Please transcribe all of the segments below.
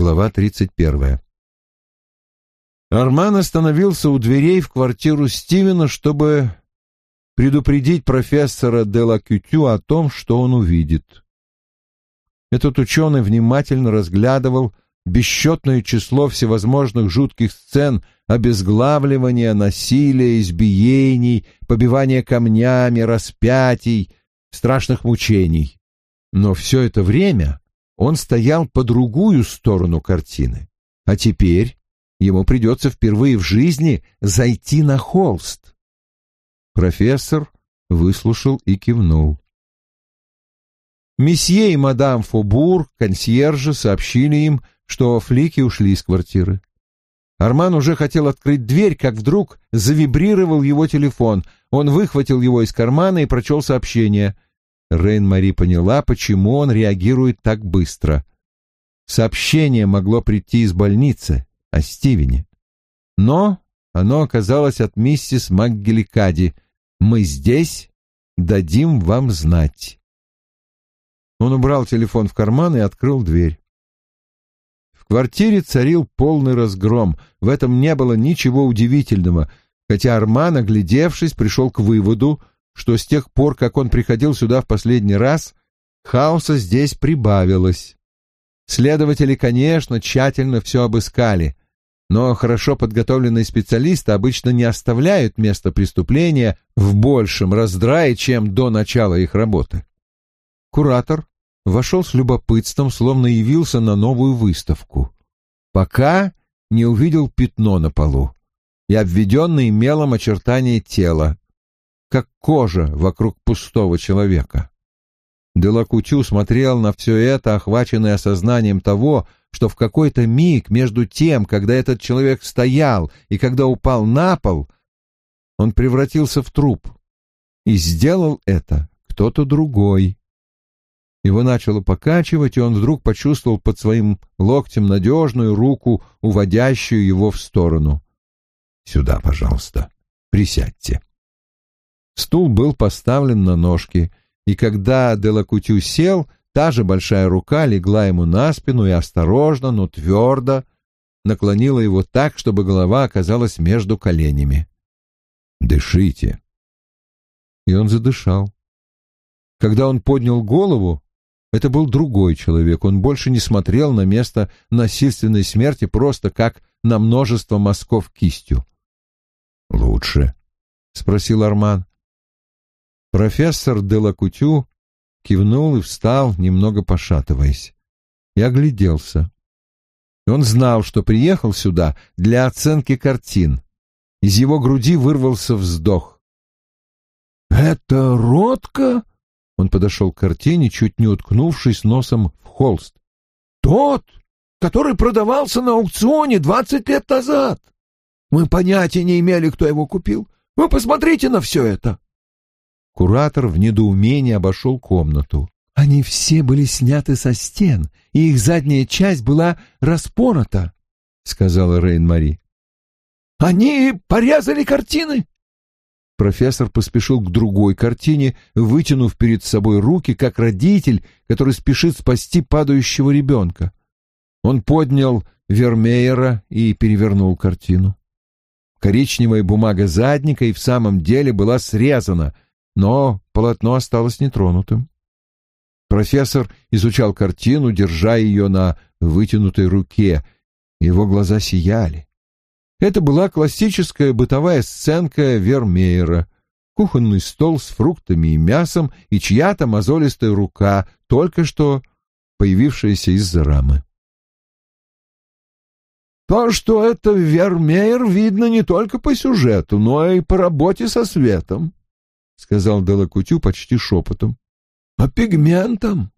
Глава 31. Арман остановился у дверей в квартиру Стивена, чтобы предупредить профессора Делакютю о том, что он увидит. Этот ученый внимательно разглядывал бесчетное число всевозможных жутких сцен обезглавливания, насилия, избиений, побивания камнями, распятий, страшных мучений. Но все это время он стоял по другую сторону картины. А теперь ему придется впервые в жизни зайти на холст. Профессор выслушал и кивнул. Месье и мадам Фобур, консьержи, сообщили им, что флики ушли из квартиры. Арман уже хотел открыть дверь, как вдруг завибрировал его телефон. Он выхватил его из кармана и прочел сообщение — Рейн-Мари поняла, почему он реагирует так быстро. Сообщение могло прийти из больницы о Стивене. Но оно оказалось от миссис МакГеликади. «Мы здесь, дадим вам знать». Он убрал телефон в карман и открыл дверь. В квартире царил полный разгром. В этом не было ничего удивительного, хотя Арман, оглядевшись, пришел к выводу, что с тех пор, как он приходил сюда в последний раз, хаоса здесь прибавилось. Следователи, конечно, тщательно все обыскали, но хорошо подготовленные специалисты обычно не оставляют место преступления в большем раздрае, чем до начала их работы. Куратор вошел с любопытством, словно явился на новую выставку. Пока не увидел пятно на полу и обведенные мелом очертания тела, как кожа вокруг пустого человека. Делакутю смотрел на все это, охваченный осознанием того, что в какой-то миг между тем, когда этот человек стоял и когда упал на пол, он превратился в труп. И сделал это кто-то другой. Его начало покачивать, и он вдруг почувствовал под своим локтем надежную руку, уводящую его в сторону. «Сюда, пожалуйста, присядьте». Стул был поставлен на ножки, и когда Делакутю сел, та же большая рука легла ему на спину и осторожно, но твердо наклонила его так, чтобы голова оказалась между коленями. «Дышите». И он задышал. Когда он поднял голову, это был другой человек. Он больше не смотрел на место насильственной смерти просто как на множество мазков кистью. «Лучше?» — спросил Арман. Профессор Делакутю кивнул и встал, немного пошатываясь. И огляделся. Он знал, что приехал сюда для оценки картин. Из его груди вырвался вздох. «Это Ротко?» Он подошел к картине, чуть не уткнувшись носом в холст. «Тот, который продавался на аукционе двадцать лет назад. Мы понятия не имели, кто его купил. Вы посмотрите на все это!» Куратор в недоумении обошел комнату. Они все были сняты со стен, и их задняя часть была распорота, — сказала Рейн-Мари. «Они порезали картины?» Профессор поспешил к другой картине, вытянув перед собой руки, как родитель, который спешит спасти падающего ребенка. Он поднял Вермеера и перевернул картину. Коричневая бумага задника и в самом деле была срезана — но полотно осталось нетронутым. Профессор изучал картину, держа ее на вытянутой руке. Его глаза сияли. Это была классическая бытовая сценка Вермеера. Кухонный стол с фруктами и мясом и чья-то мозолистая рука, только что появившаяся из-за рамы. То, что это Вермеер, видно не только по сюжету, но и по работе со светом сказал Делакутю почти шепотом. — По пигментам?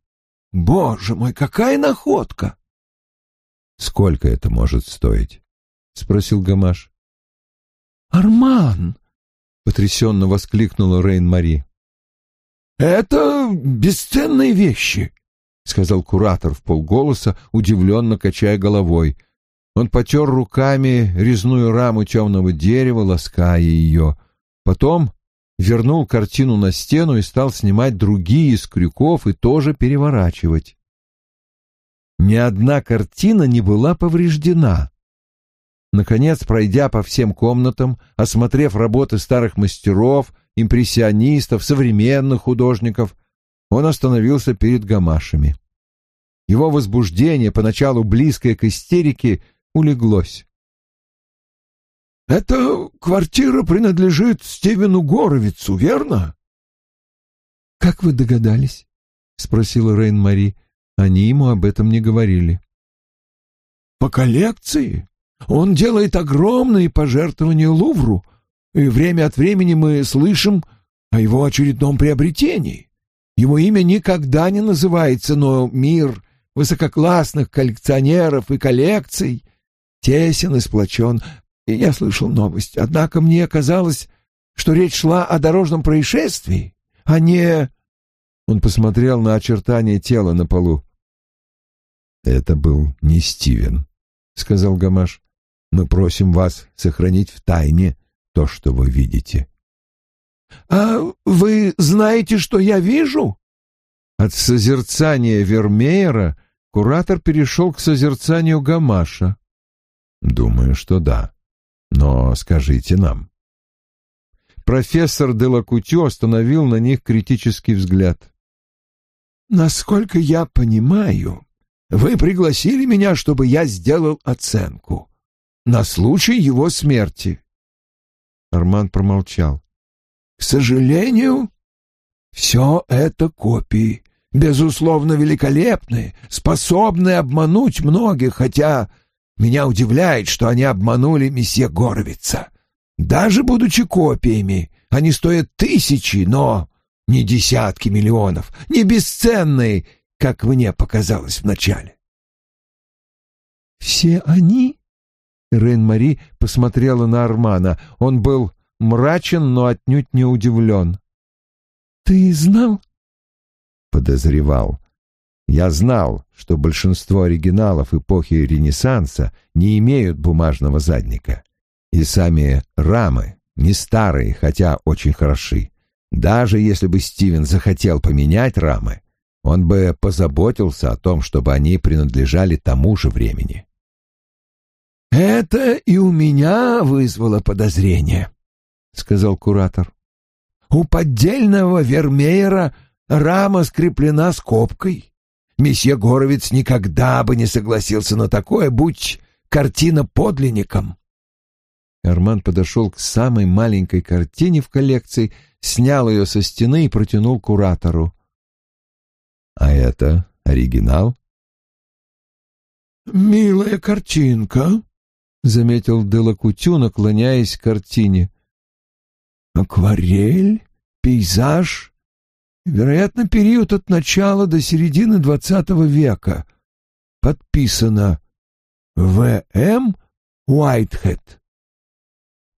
Боже мой, какая находка! — Сколько это может стоить? — спросил Гамаш. — Арман! — потрясенно воскликнула Рейн-Мари. — Это бесценные вещи, — сказал куратор в полголоса, удивленно качая головой. Он потер руками резную раму темного дерева, лаская ее. Потом вернул картину на стену и стал снимать другие из крюков и тоже переворачивать. ни одна картина не была повреждена. Наконец, пройдя по всем комнатам, осмотрев работы старых мастеров, импрессионистов, современных художников, он остановился перед гамашами. Его возбуждение, поначалу близкое к истерике, улеглось. «Эта квартира принадлежит Стивену Горовицу, верно?» «Как вы догадались?» — спросила Рейн-Мари. Они ему об этом не говорили. «По коллекции. Он делает огромные пожертвования Лувру, и время от времени мы слышим о его очередном приобретении. Его имя никогда не называется, но мир высококлассных коллекционеров и коллекций тесен и сплочен. И я слышал новость, однако мне казалось, что речь шла о дорожном происшествии, а не...» Он посмотрел на очертания тела на полу. «Это был не Стивен», — сказал Гамаш. «Мы просим вас сохранить в тайне то, что вы видите». «А вы знаете, что я вижу?» От созерцания Вермеера куратор перешел к созерцанию Гамаша. «Думаю, что да. Но скажите нам». Профессор Делакутю остановил на них критический взгляд. «Насколько я понимаю, вы пригласили меня, чтобы я сделал оценку. На случай его смерти». Арман промолчал. «К сожалению, все это копии, безусловно великолепные, способные обмануть многих, хотя меня удивляет, что они обманули месье Горовица. Даже будучи копиями, они стоят тысячи, но не десятки миллионов, не бесценные, как мне показалось вначале. «Все они?» Рен-Мари посмотрела на Армана. Он был мрачен, но отнюдь не удивлен. «Ты знал?» «Подозревал. Я знал, что большинство оригиналов эпохи Ренессанса не имеют бумажного задника. И сами рамы не старые, хотя очень хороши. Даже если бы Стивен захотел поменять рамы, он бы позаботился о том, чтобы они принадлежали тому же времени. «Это и у меня вызвало подозрение», — сказал куратор. «У поддельного Вермеера рама скреплена скобкой. Месье Горовец никогда бы не согласился на такое, будь картина подлинником». Арман подошел к самой маленькой картине в коллекции, снял ее со стены и протянул куратору. «А это оригинал?» «Милая картинка», — заметил Делакутю, наклоняясь к картине. «Акварель? Пейзаж? Вероятно, период от начала до середины двадцатого века. Подписано В.М. Уайтхед».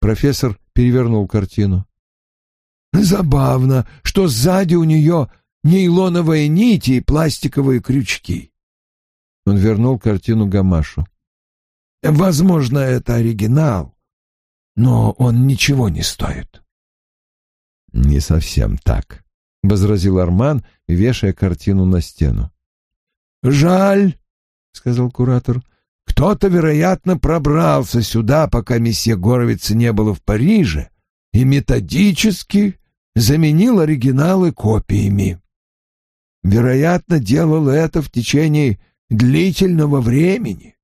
Профессор перевернул картину. «Забавно, что сзади у нее нейлоновые нити и пластиковые крючки». Он вернул картину Гамашу. Возможно, это оригинал, но он ничего не стоит. Не совсем так, возразил Арман, вешая картину на стену. Жаль, сказал куратор. Кто-то, вероятно, пробрался сюда, пока месье Горовица не было в Париже, и методически заменил оригиналы копиями. Вероятно, делал это в течение длительного времени.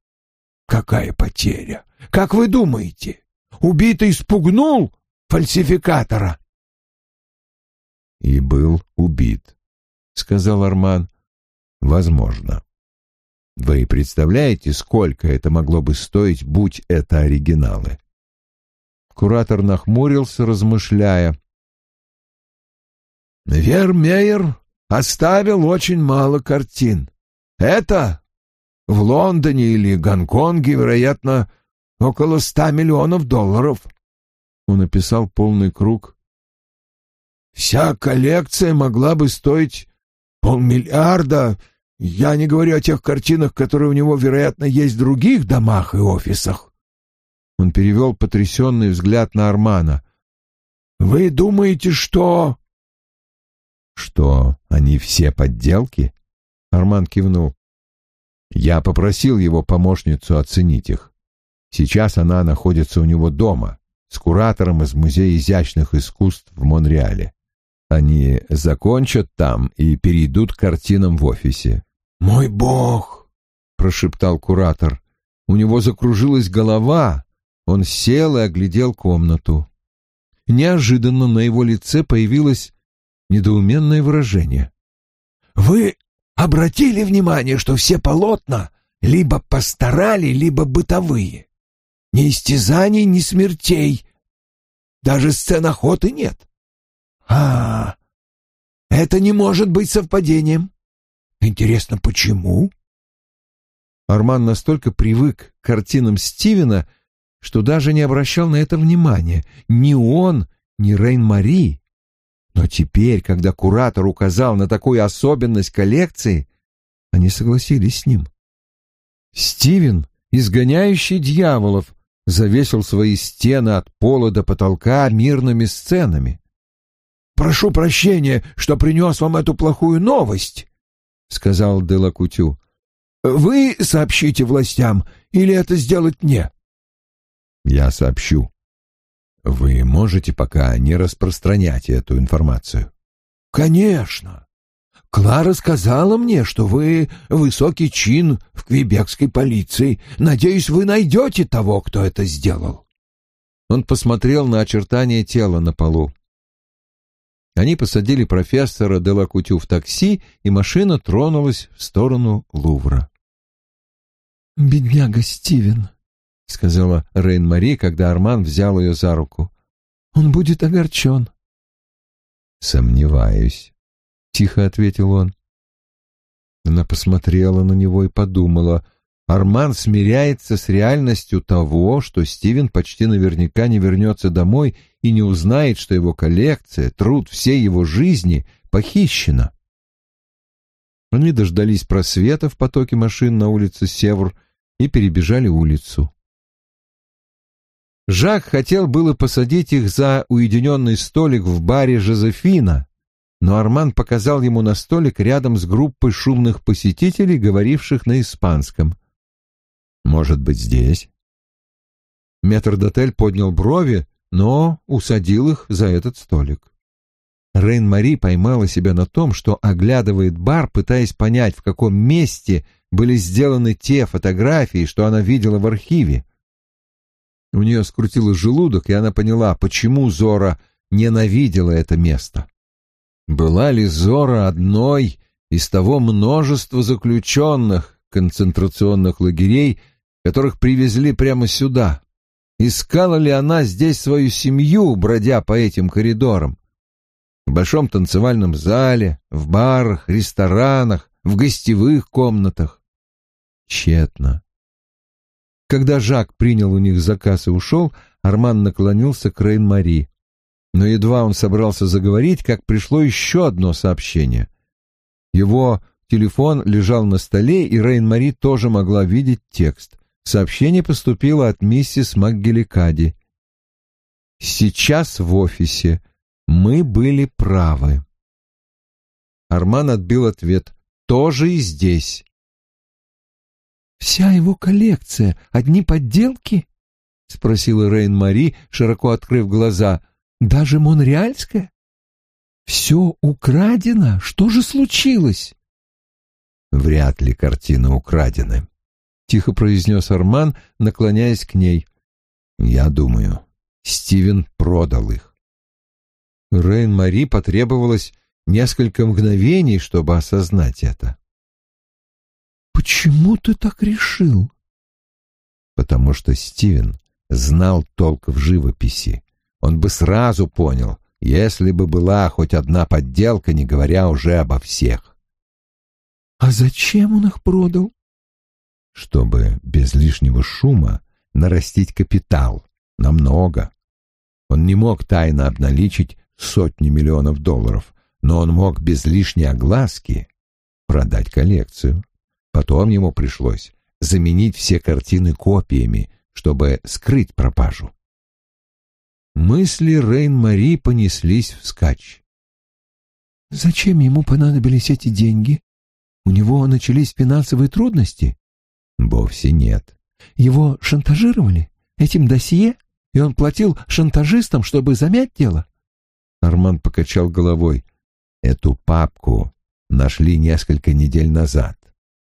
Какая потеря? Как вы думаете? Убитый спугнул фальсификатора? И был убит, сказал Арман. Возможно. Вы представляете, сколько это могло бы стоить, будь это оригиналы? Куратор нахмурился, размышляя. Вермеер оставил очень мало картин. Это в Лондоне или Гонконге, вероятно, около ста миллионов долларов. Он написал полный круг. Вся коллекция могла бы стоить полмиллиарда. Я не говорю о тех картинах, которые у него, вероятно, есть в других домах и офисах. Он перевел потрясенный взгляд на Армана. «Вы думаете, что...» «Что, они все подделки?» Арман кивнул. Я попросил его помощницу оценить их. Сейчас она находится у него дома с куратором из Музея изящных искусств в Монреале. Они закончат там и перейдут к картинам в офисе. «Мой бог!» — прошептал куратор. У него закружилась голова, он сел и оглядел комнату. Неожиданно на его лице появилось недоуменное выражение. «Вы обратили внимание, что все полотна либо постарали, либо бытовые? Ни истязаний, ни смертей. Даже сцен охоты нет. А, это не может быть совпадением. Интересно, почему? Арман настолько привык к картинам Стивена, что даже не обращал на это внимания. Ни он, ни Рейн-Мари. Но теперь, когда куратор указал на такую особенность коллекции, они согласились с ним. Стивен, изгоняющий дьяволов, завесил свои стены от пола до потолка мирными сценами. «Прошу прощения, что принес вам эту плохую новость», — сказал Делакутю. «Вы сообщите властям или это сделать мне?» «Я сообщу. Вы можете пока не распространять эту информацию?» «Конечно. Клара сказала мне, что вы высокий чин в квебекской полиции. Надеюсь, вы найдете того, кто это сделал». Он посмотрел на очертания тела на полу. Они посадили профессора Делакутю в такси, и машина тронулась в сторону Лувра. «Бедняга Стивен», — сказала Рейн-Мари, когда Арман взял ее за руку. «Он будет огорчен». «Сомневаюсь», — тихо ответил он. Она посмотрела на него и подумала, Арман смиряется с реальностью того, что Стивен почти наверняка не вернется домой и не узнает, что его коллекция, труд всей его жизни похищена. Они дождались просвета в потоке машин на улице Севр и перебежали улицу. Жак хотел было посадить их за уединенный столик в баре «Жозефина», но Арман показал ему на столик рядом с группой шумных посетителей, говоривших на испанском. «Может быть, здесь?» Метрдотель поднял брови, но усадил их за этот столик. Рейн-Мари поймала себя на том, что оглядывает бар, пытаясь понять, в каком месте были сделаны те фотографии, что она видела в архиве. У нее скрутило желудок, и она поняла, почему Зора ненавидела это место. Была ли Зора одной из того множества заключенных концентрационных лагерей, которых привезли прямо сюда? Искала ли она здесь свою семью, бродя по этим коридорам? В большом танцевальном зале, в барах, ресторанах, в гостевых комнатах. Тщетно. Когда Жак принял у них заказ и ушел, Арман наклонился к Рейн-Мари. Но едва он собрался заговорить, как пришло еще одно сообщение. Его телефон лежал на столе, и Рейн-Мари тоже могла видеть текст. Сообщение поступило от миссис МакГеликади. «Сейчас в офисе. Мы были правы». Арман отбил ответ. «Тоже и здесь». «Вся его коллекция — одни подделки?» — спросила Рейн-Мари, широко открыв глаза. Даже монреальская? Все украдено? Что же случилось? Вряд ли картины украдены, тихо произнес Арман, наклоняясь к ней. Я думаю, Стивен продал их. Рейн-Мари потребовалось несколько мгновений, чтобы осознать это. «Почему ты так решил?» «Потому что Стивен знал толк в живописи он бы сразу понял, если бы была хоть одна подделка, не говоря уже обо всех. А зачем он их продал? Чтобы без лишнего шума нарастить капитал намного. Он не мог тайно обналичить сотни миллионов долларов, но он мог без лишней огласки продать коллекцию. Потом ему пришлось заменить все картины копиями, чтобы скрыть пропажу. Мысли Рейн-Мари понеслись вскачь. Зачем ему понадобились эти деньги? У него начались финансовые трудности? Вовсе нет. Его шантажировали этим досье, и он платил шантажистам, чтобы замять дело? Арман покачал головой. Эту папку нашли несколько недель назад.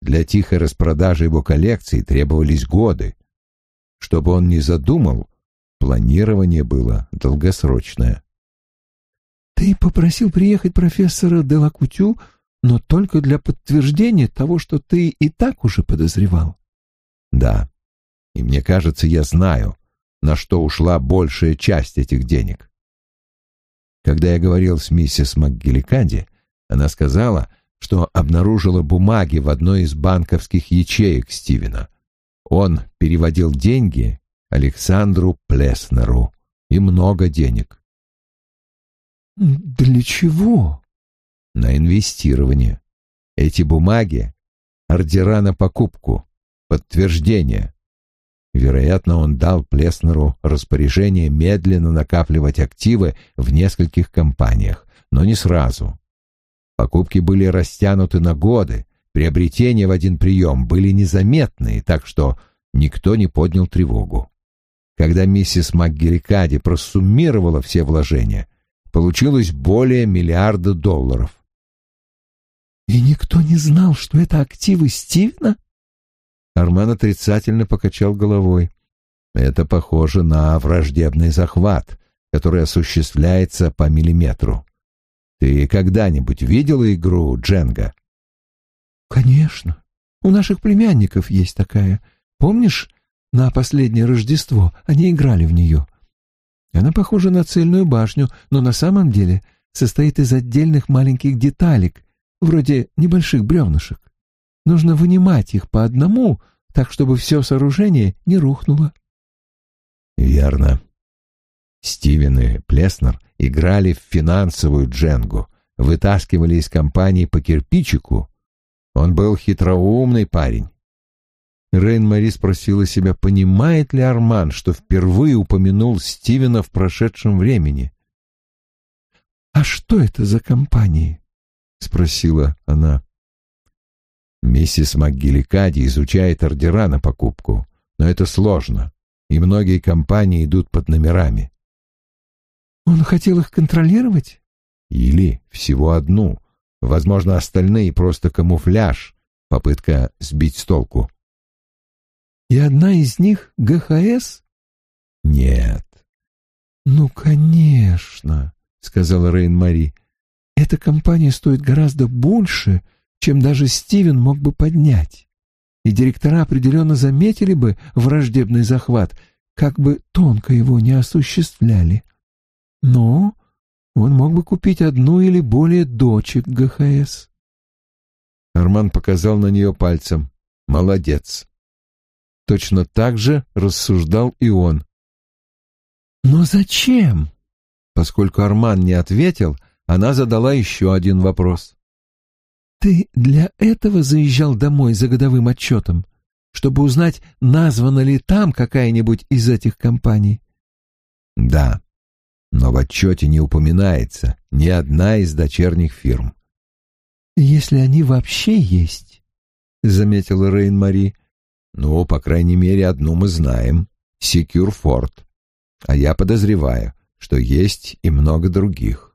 Для тихой распродажи его коллекции требовались годы. Чтобы он не задумал, планирование было долгосрочное. «Ты попросил приехать профессора Делакутю, но только для подтверждения того, что ты и так уже подозревал». «Да, и мне кажется, я знаю, на что ушла большая часть этих денег. Когда я говорил с миссис МакГеликади, она сказала, что обнаружила бумаги в одной из банковских ячеек Стивена. Он переводил деньги Александру Плеснеру и много денег. «Для чего?» «На инвестирование. Эти бумаги — ордера на покупку, подтверждение. Вероятно, он дал Плеснеру распоряжение медленно накапливать активы в нескольких компаниях, но не сразу. Покупки были растянуты на годы, приобретения в один прием были незаметные, так что никто не поднял тревогу. Когда миссис МакГерикади просуммировала все вложения, получилось более миллиарда долларов. «И никто не знал, что это активы Стивена?» Арман отрицательно покачал головой. Это похоже на враждебный захват, который осуществляется по миллиметру. Ты когда-нибудь видела игру Дженга? Конечно. У наших племянников есть такая. Помнишь, на последнее Рождество они играли в нее? Она похожа на цельную башню, но на самом деле состоит из отдельных маленьких деталек, вроде небольших бревнышек. Нужно вынимать их по одному, так чтобы все сооружение не рухнуло. Верно. Стивен и Плеснер играли в финансовую дженгу, вытаскивали из компании по кирпичику. Он был хитроумный парень. Рейн-Мари спросила себя, понимает ли Арман, что впервые упомянул Стивена в прошедшем времени. «А что это за компании?» — спросила она. Миссис МакГиликади изучает ордера на покупку, но это сложно, и многие компании идут под номерами. Он хотел их контролировать? Или всего одну. Возможно, остальные просто камуфляж, попытка сбить с толку. И одна из них — ГХС? Нет. Ну, конечно, — сказала Рейн-Мари. Эта компания стоит гораздо больше, чем даже Стивен мог бы поднять. И директора определенно заметили бы враждебный захват, как бы тонко его не осуществляли. Но он мог бы купить одну или более дочек ГХС. Арман показал на нее пальцем. «Молодец». Точно так же рассуждал и он. «Но зачем?» Поскольку Арман не ответил, она задала еще один вопрос. «Ты для этого заезжал домой за годовым отчетом, чтобы узнать, названа ли там какая-нибудь из этих компаний?» «Да, но в отчете не упоминается ни одна из дочерних фирм». «Если они вообще есть», — заметила Рейн-Мари. «Ну, по крайней мере, одну мы знаем — Секюрфорд. А я подозреваю, что есть и много других»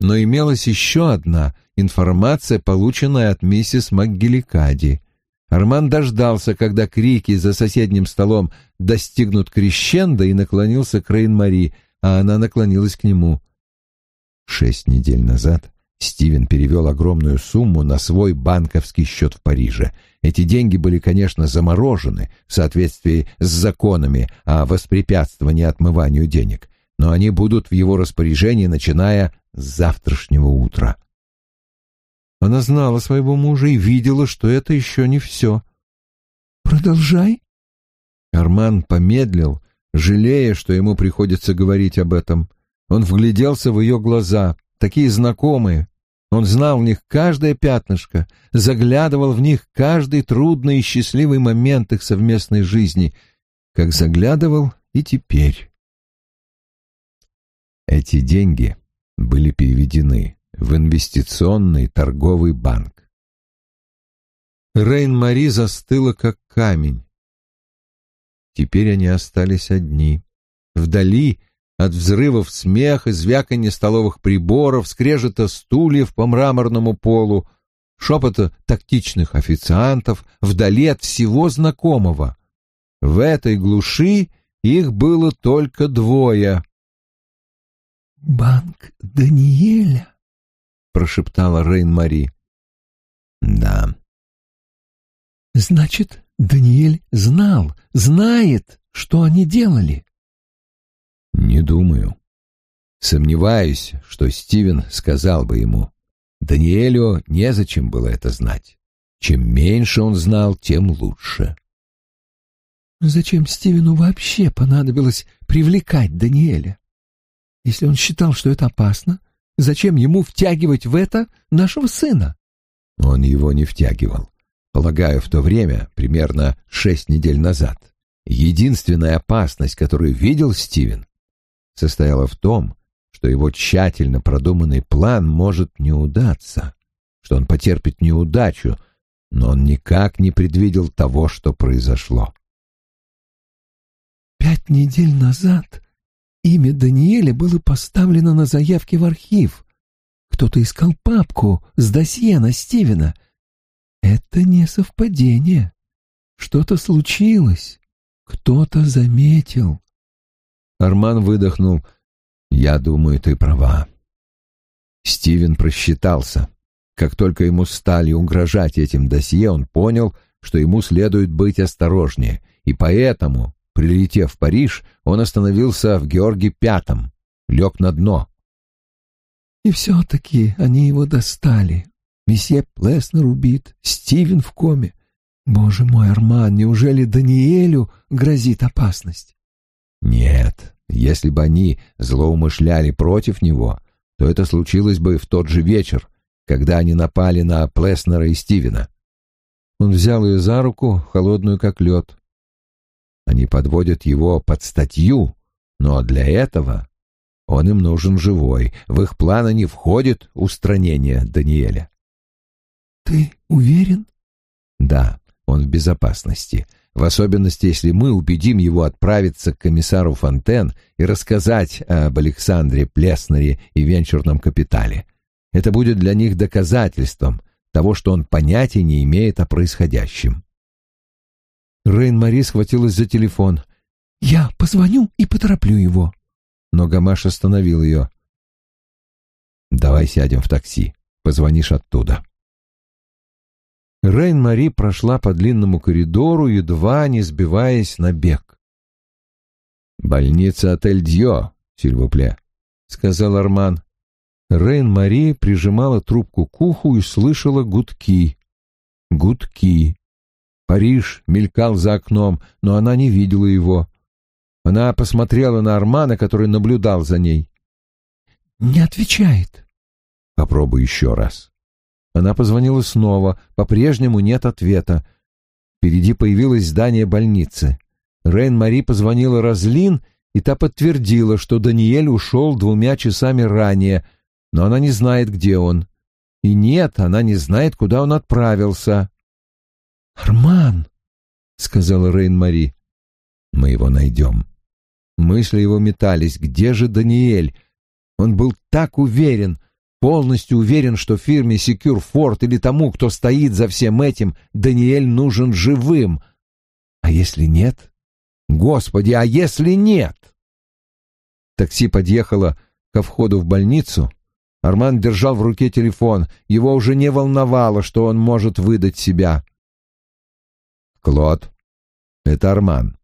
но имелась еще одна информация, полученная от миссис МакГеликади. Арман дождался, когда крики за соседним столом достигнут крещенда и наклонился к Рейн-Мари, а она наклонилась к нему. Шесть недель назад Стивен перевел огромную сумму на свой банковский счет в Париже. Эти деньги были, конечно, заморожены в соответствии с законами о воспрепятствовании отмыванию денег, но они будут в его распоряжении, начиная с завтрашнего утра. Она знала своего мужа и видела, что это еще не все. «Продолжай». Арман помедлил, жалея, что ему приходится говорить об этом. Он вгляделся в ее глаза, такие знакомые. Он знал в них каждое пятнышко, заглядывал в них каждый трудный и счастливый момент их совместной жизни, как заглядывал и теперь. Эти деньги были переведены в инвестиционный торговый банк. Рейн-Мари застыла, как камень. Теперь они остались одни. Вдали от взрывов смеха, звяканья столовых приборов, скрежета стульев по мраморному полу, шепота тактичных официантов, вдали от всего знакомого. В этой глуши их было только двое. «Банк Даниэля», — прошептала Рейн-Мари. «Да». «Значит, Даниэль знал, знает, что они делали». «Не думаю. Сомневаюсь, что Стивен сказал бы ему. Даниэлю незачем было это знать. Чем меньше он знал, тем лучше. Зачем Стивену вообще понадобилось привлекать Даниэля? Если он считал, что это опасно, зачем ему втягивать в это нашего сына? Он его не втягивал. Полагаю, в то время, примерно шесть недель назад, единственная опасность, которую видел Стивен, состояла в том, что его тщательно продуманный план может не удаться, что он потерпит неудачу, но он никак не предвидел того, что произошло. Пять недель назад имя Даниэля было поставлено на заявке в архив. Кто-то искал папку с досье на Стивена. Это не совпадение. Что-то случилось. Кто-то заметил. Арман выдохнул. «Я думаю, ты права». Стивен просчитался. Как только ему стали угрожать этим досье, он понял, что ему следует быть осторожнее, и поэтому, прилетев в Париж, он остановился в Георге Пятом, лег на дно. И все-таки они его достали. Месье Плеснер убит, Стивен в коме. Боже мой, Арман, неужели Даниэлю грозит опасность? Нет, если бы они злоумышляли против него, то это случилось бы в тот же вечер, когда они напали на Плеснера и Стивена. Он взял ее за руку, холодную как лед. Они подводят его под статью, но для этого он им нужен живой. В их планы не входит устранение Даниэля. «Ты уверен?» «Да, он в безопасности в особенности, если мы убедим его отправиться к комиссару Фонтен и рассказать об Александре Плеснере и венчурном капитале. Это будет для них доказательством того, что он понятия не имеет о происходящем. Рейн-Мари схватилась за телефон. «Я позвоню и потороплю его». Но Гамаш остановил ее. «Давай сядем в такси. Позвонишь оттуда». Рейн-Мари прошла по длинному коридору, едва не сбиваясь на бег. «Больница отель Дьо, сильвупле», — сказал Арман. Рейн-Мари прижимала трубку к уху и слышала гудки. Гудки. Париж мелькал за окном, но она не видела его. Она посмотрела на Армана, который наблюдал за ней. «Не отвечает». «Попробуй еще раз». Она позвонила снова, по-прежнему нет ответа. Впереди появилось здание больницы. Рейн-Мари позвонила Разлин, и та подтвердила, что Даниэль ушел двумя часами ранее, но она не знает, где он. И нет, она не знает, куда он отправился. «Арман!» — сказала Рейн-Мари. «Мы его найдем». Мысли его метались. «Где же Даниэль?» Он был так уверен, полностью уверен, что фирме Secure Ford или тому, кто стоит за всем этим, Даниэль нужен живым. А если нет? Господи, а если нет? Такси подъехало ко входу в больницу. Арман держал в руке телефон. Его уже не волновало, что он может выдать себя. «Клод, это Арман.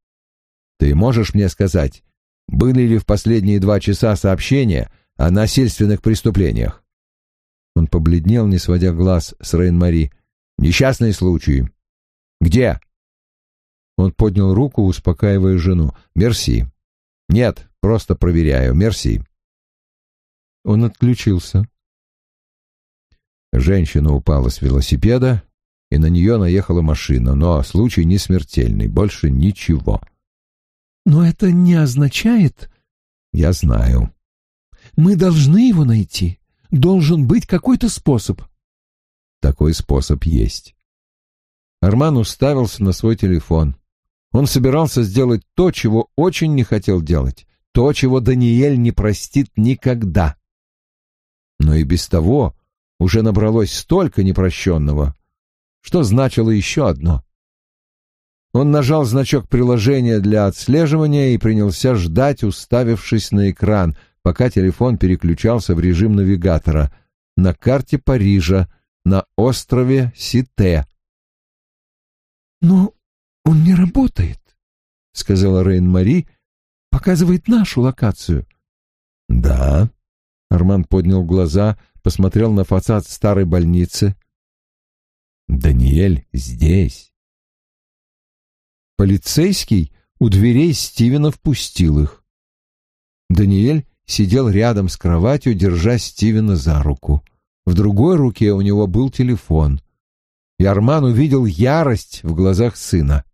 Ты можешь мне сказать, были ли в последние два часа сообщения о насильственных преступлениях?» Он побледнел, не сводя глаз с Рейн-Мари. «Несчастные случаи. Где?» Он поднял руку, успокаивая жену. «Мерси. Нет, просто проверяю. Мерси». Он отключился. Женщина упала с велосипеда, и на нее наехала машина, но случай не смертельный, больше ничего. «Но это не означает...» «Я знаю». «Мы должны его найти должен быть какой-то способ. Такой способ есть. Арман уставился на свой телефон. Он собирался сделать то, чего очень не хотел делать, то, чего Даниэль не простит никогда. Но и без того уже набралось столько непрощенного, что значило еще одно. Он нажал значок приложения для отслеживания и принялся ждать, уставившись на экран, пока телефон переключался в режим навигатора на карте Парижа на острове Сите. «Но он не работает», — сказала Рейн-Мари, — «показывает нашу локацию». «Да», — Арман поднял глаза, посмотрел на фасад старой больницы. «Даниэль здесь». Полицейский у дверей Стивена впустил их. Даниэль сидел рядом с кроватью, держа Стивена за руку. В другой руке у него был телефон. И Арман увидел ярость в глазах сына.